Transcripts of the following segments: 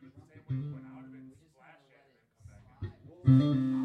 It was the same way you went out of it, splash it, and then come back in.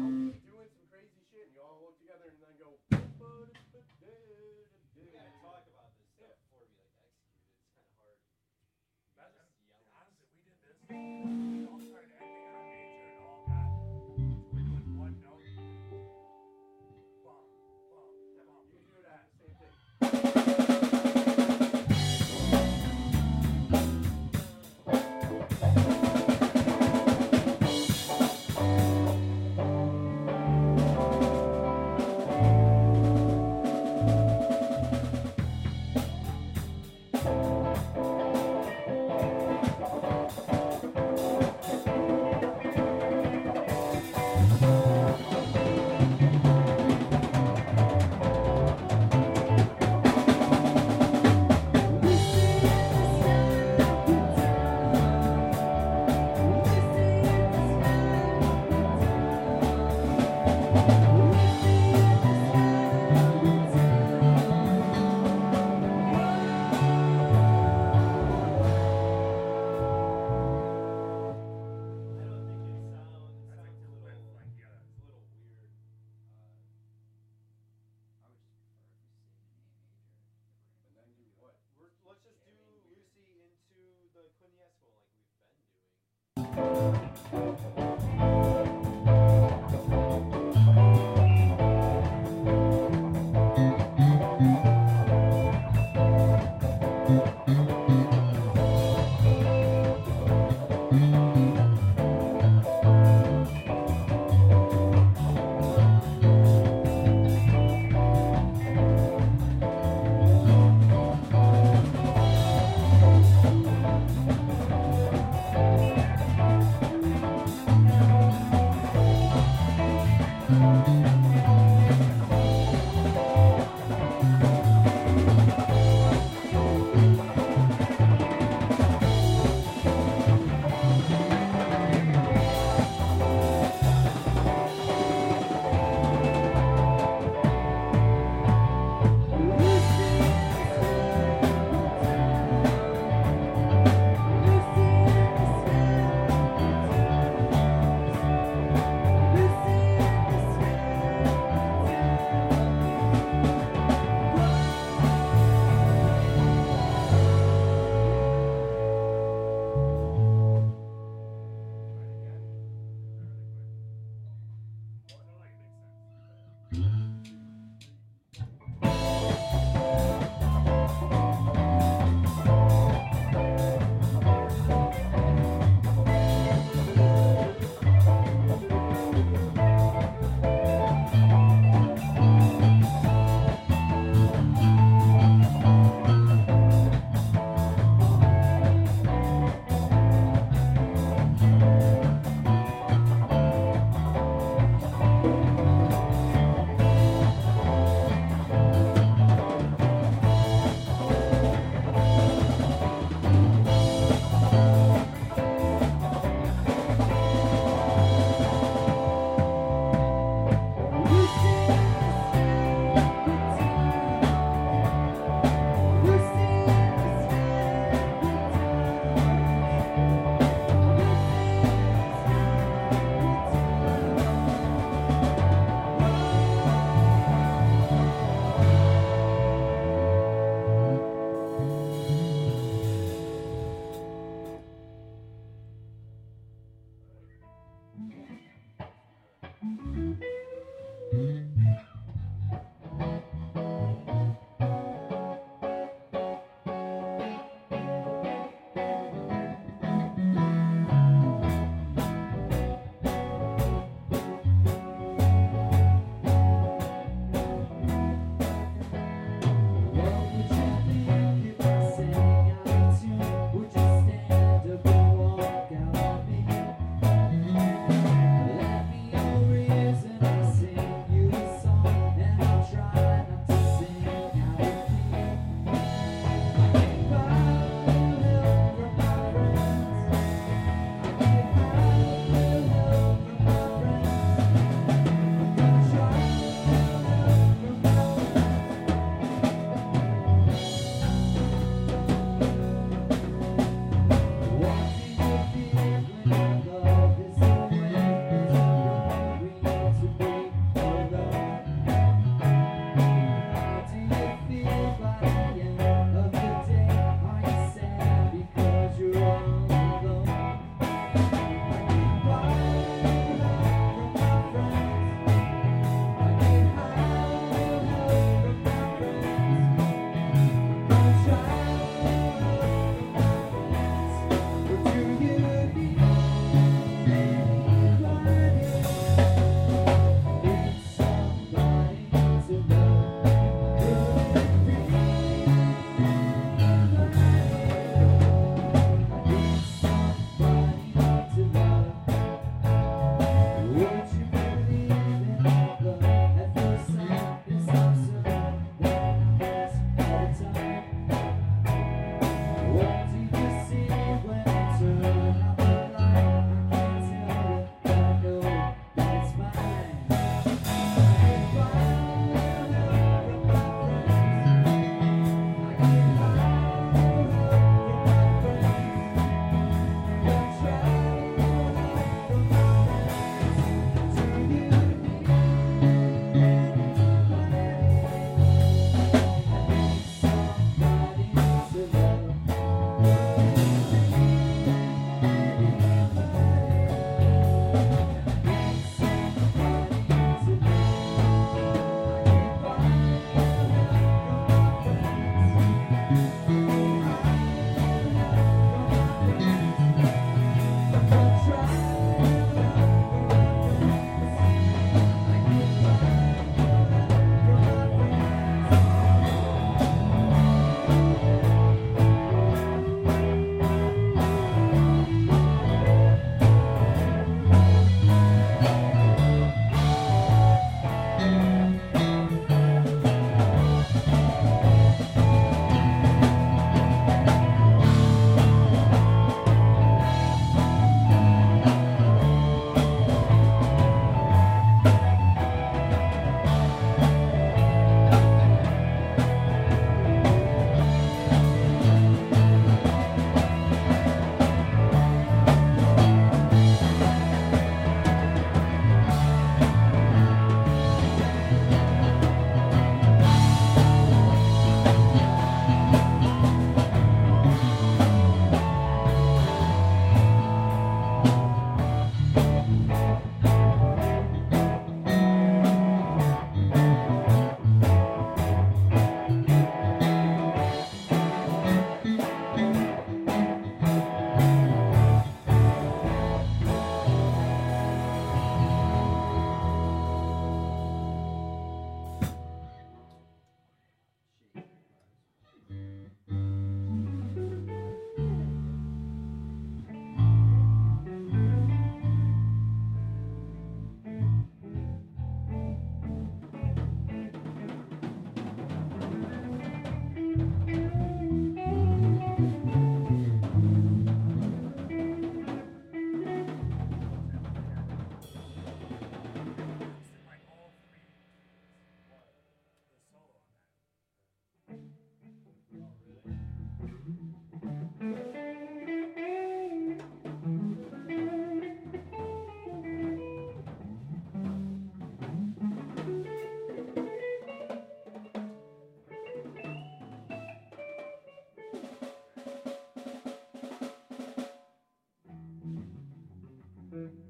Mm-hmm.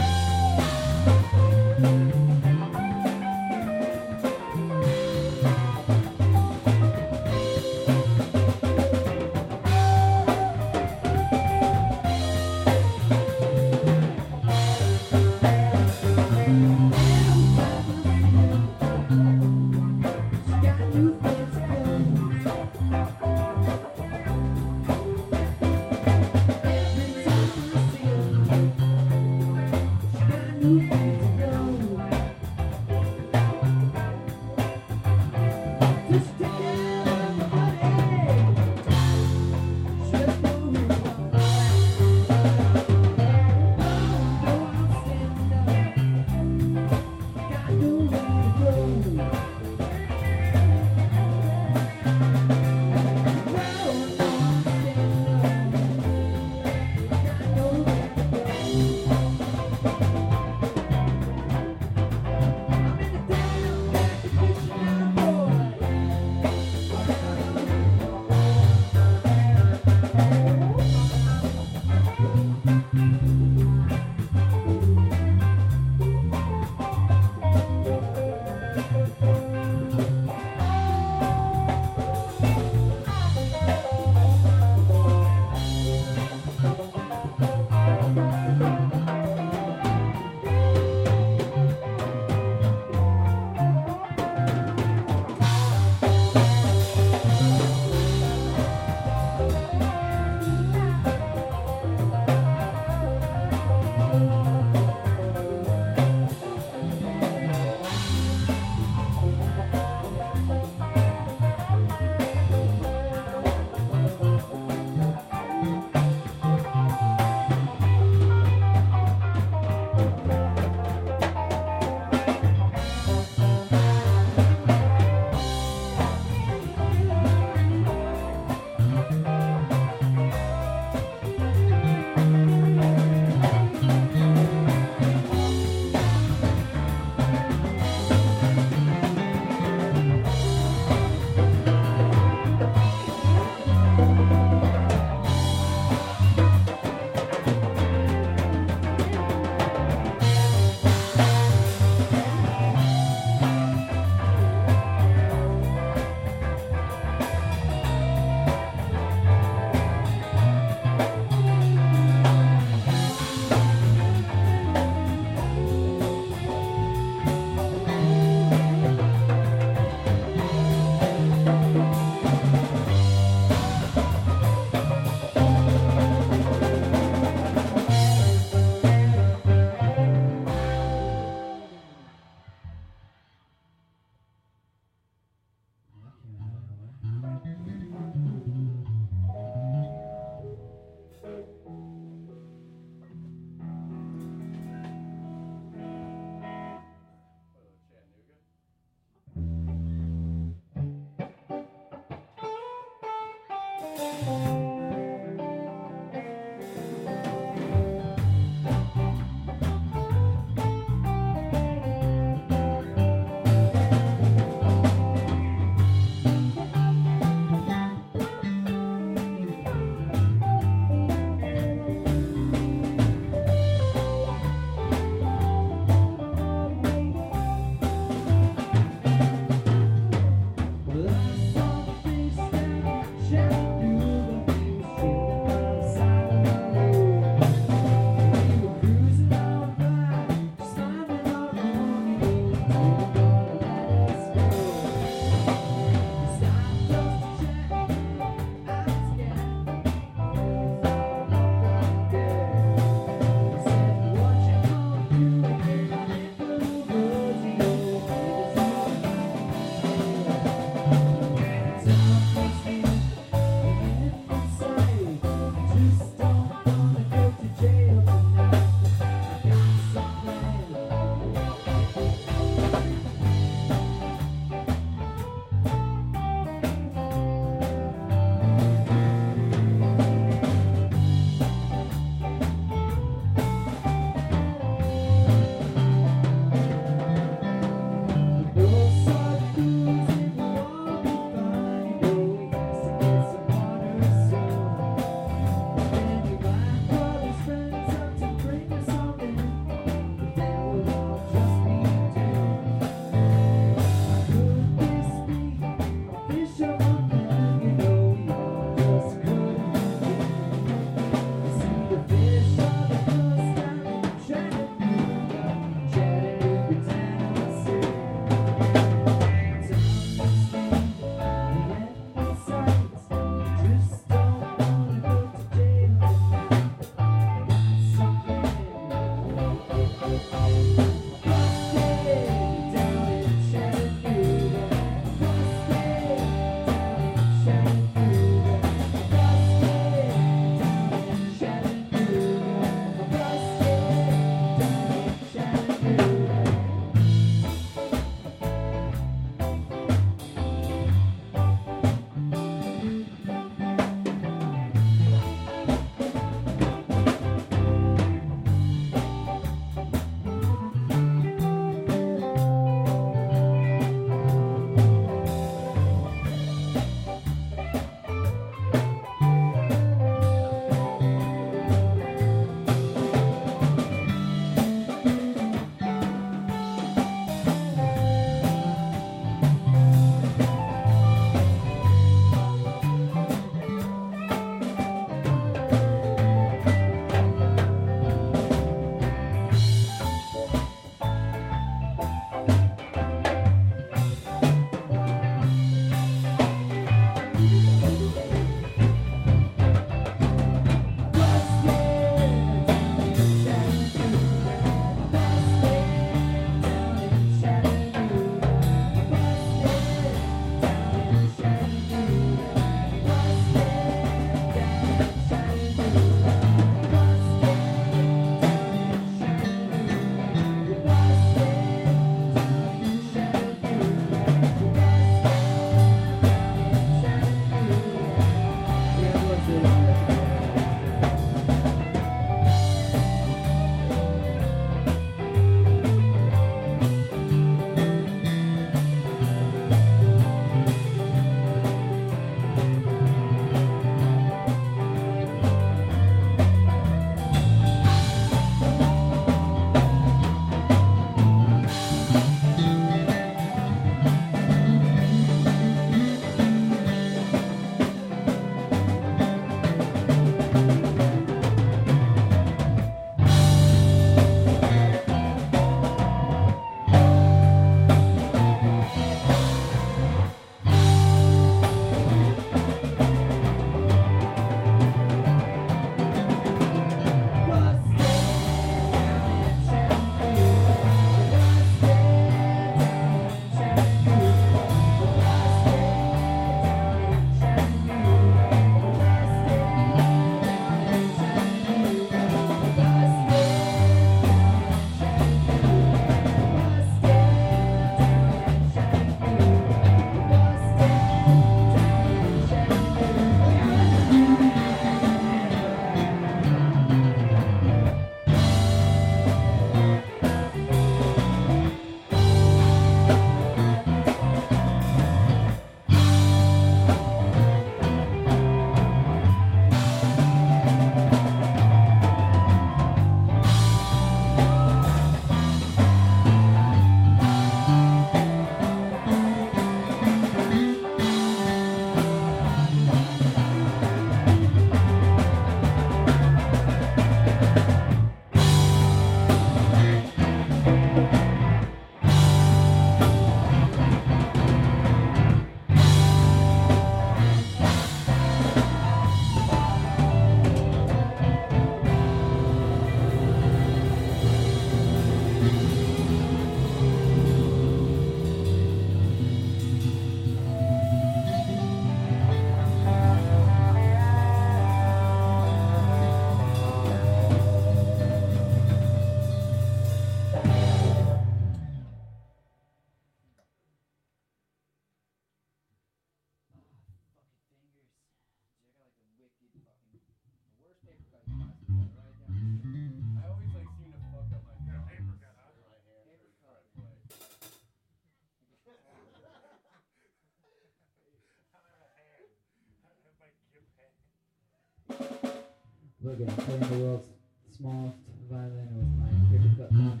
Look at playing the world's smallest violin with my papercut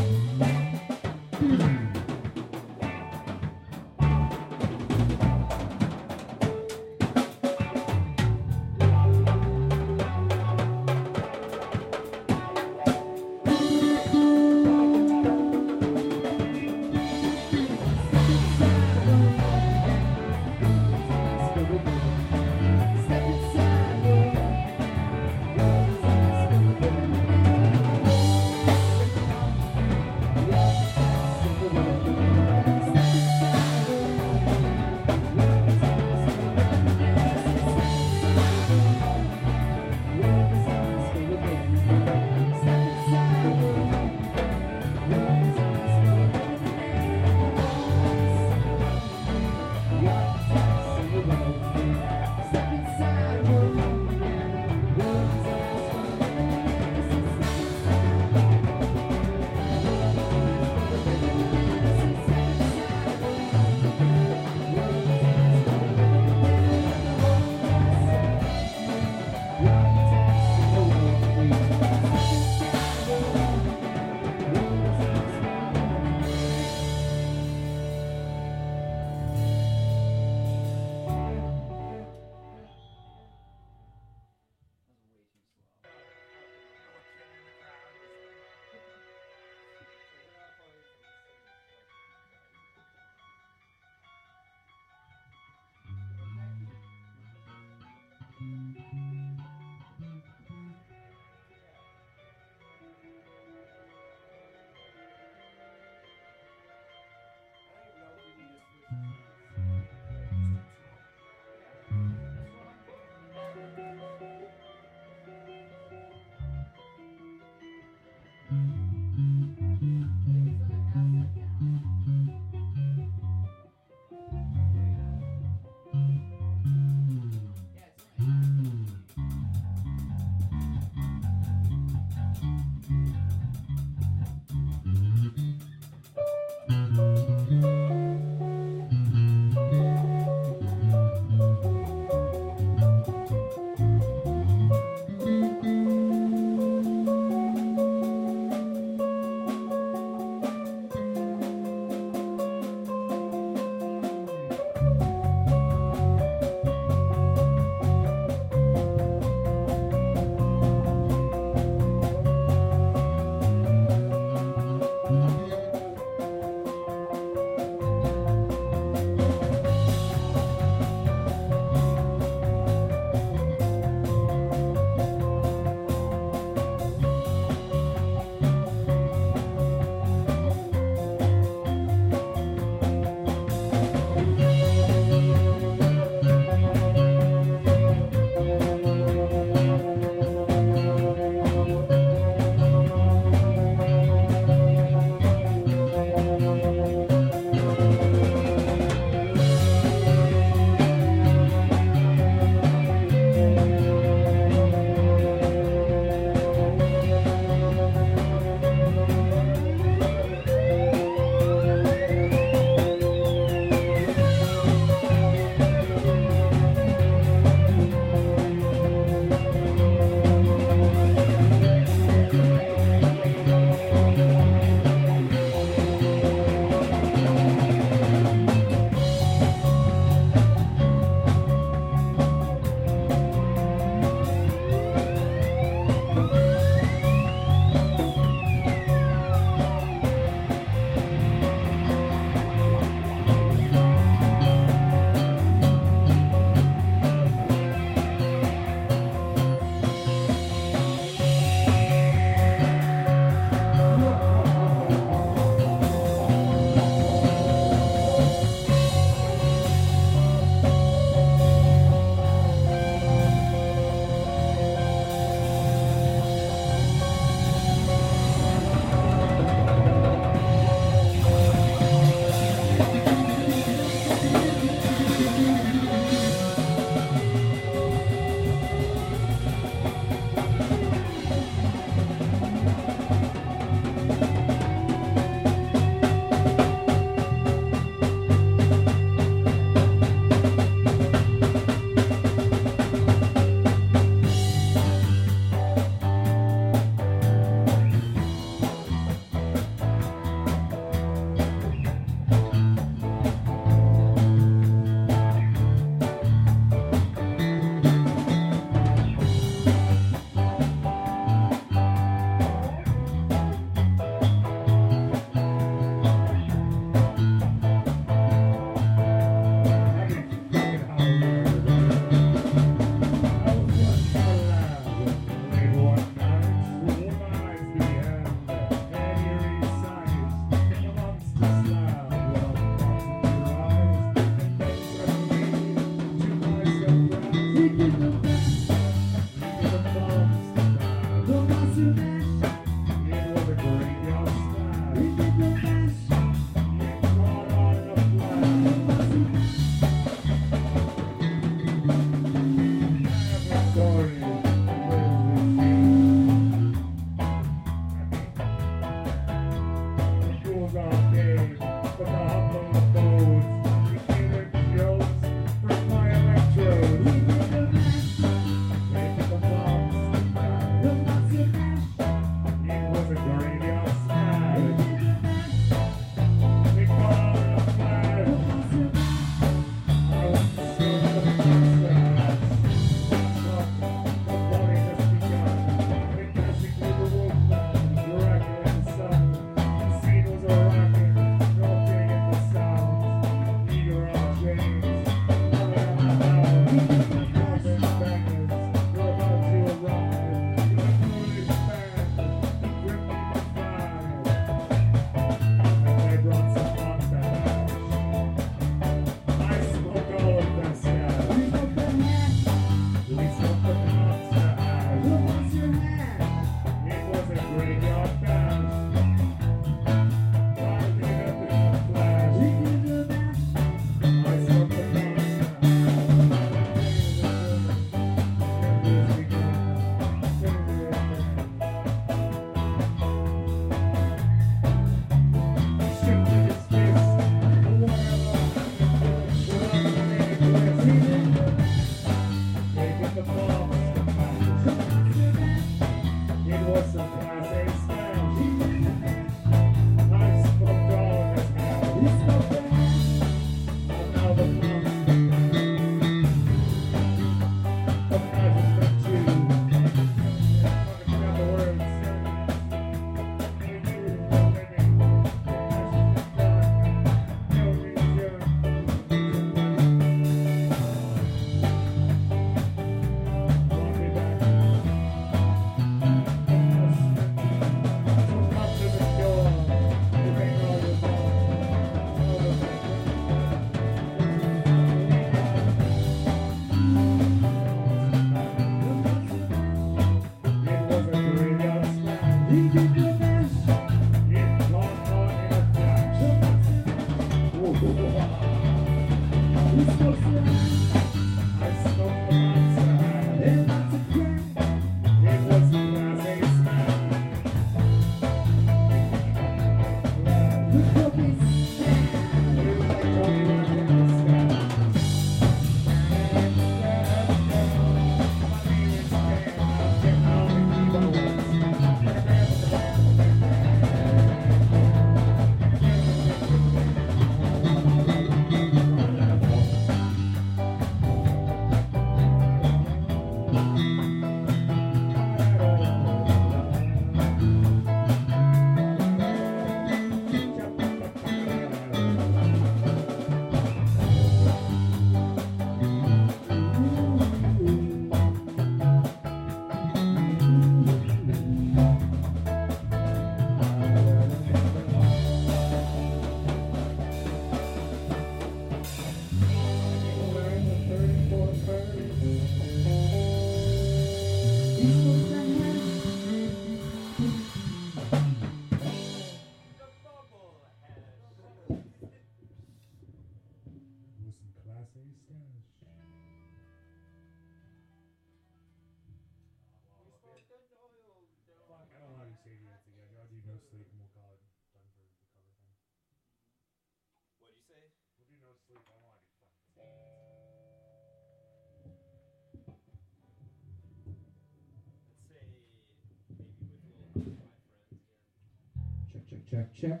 Check, check,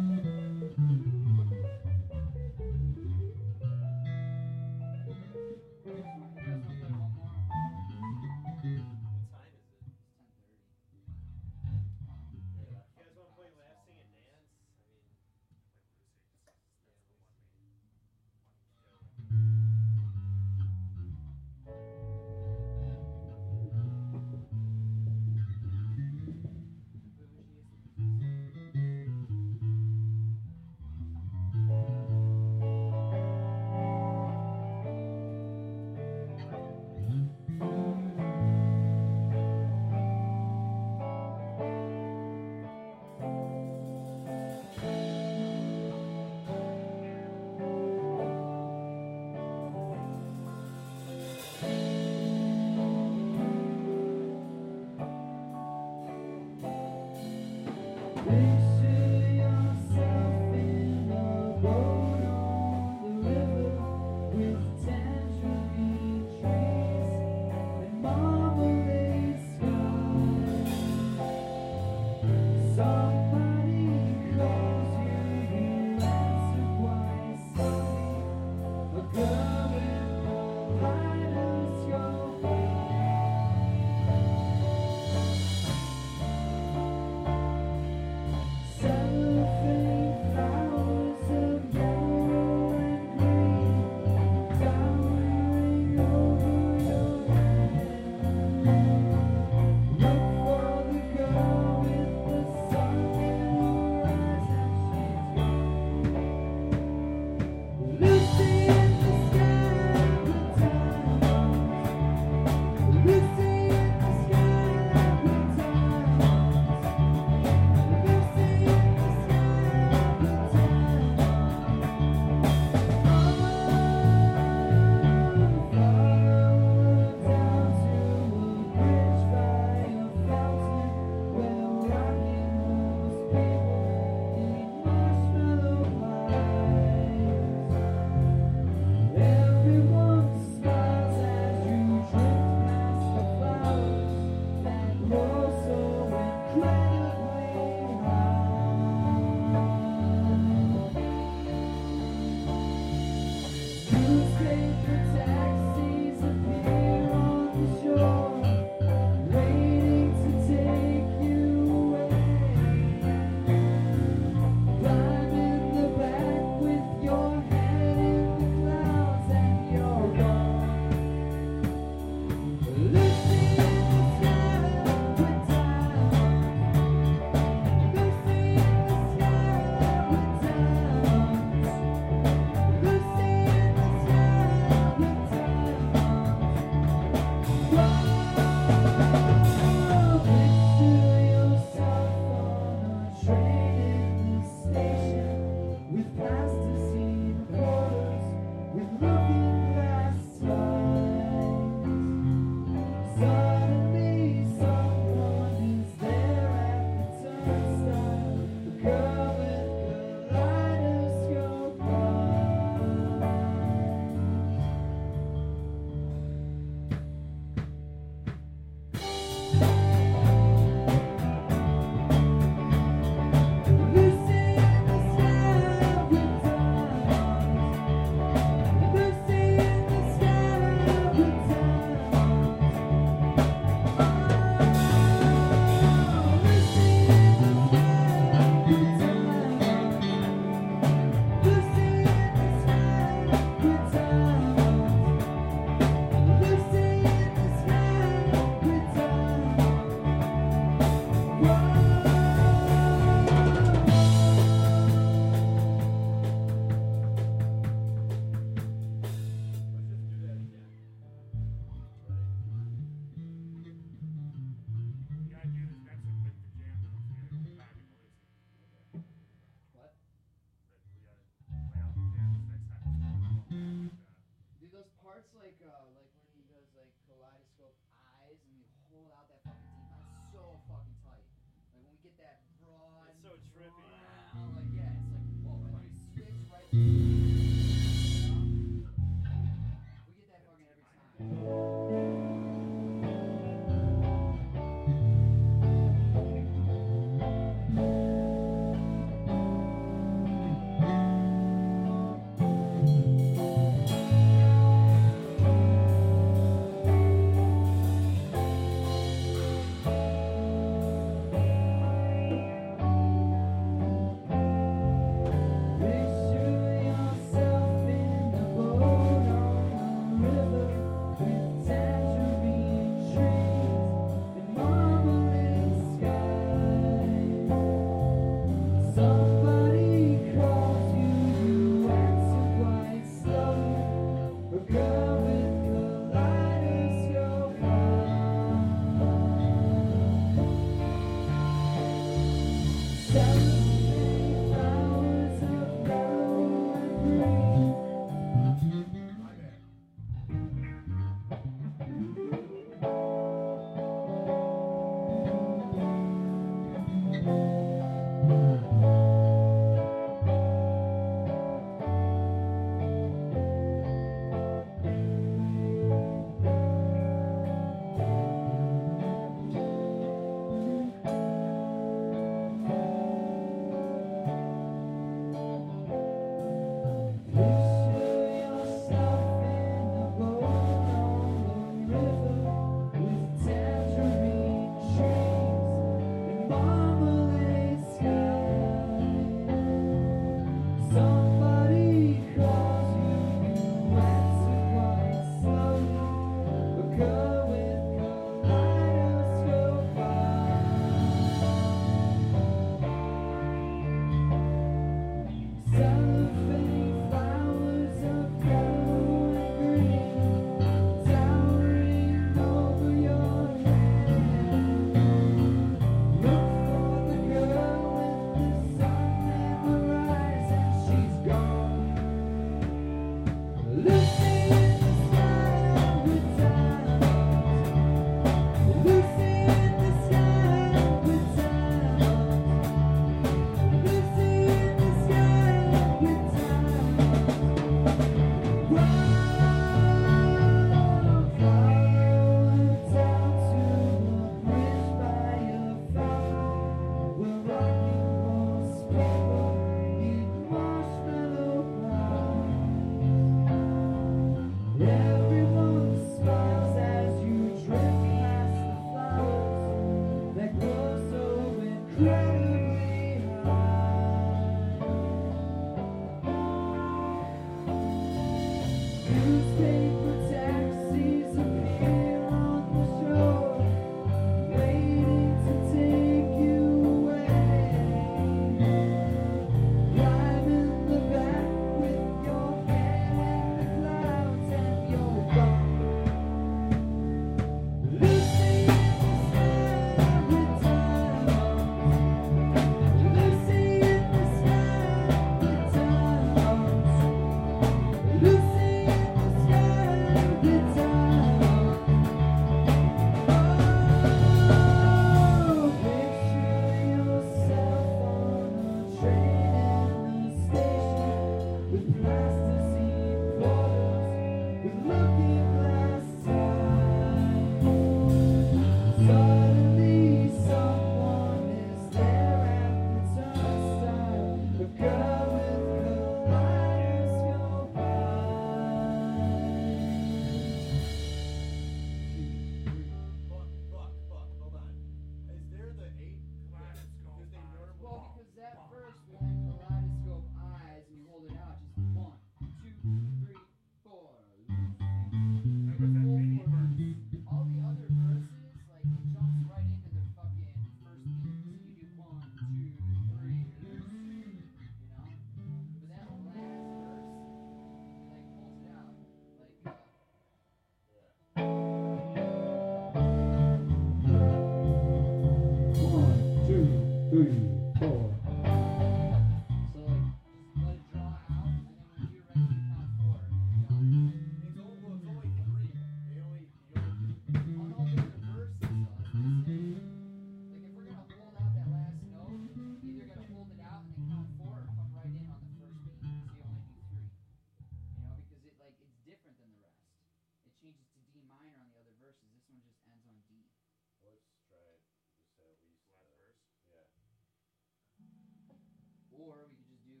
Or we could just do.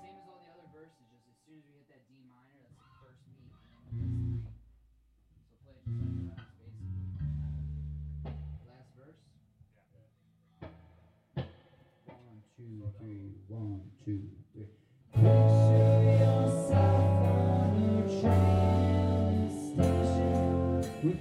Same as all the other verses, just as soon as we hit that D minor, that's the first beat, and then we press three. So play it just like the basically. Last verse. One, two, three, one, two, three. Picture yourself on a train station with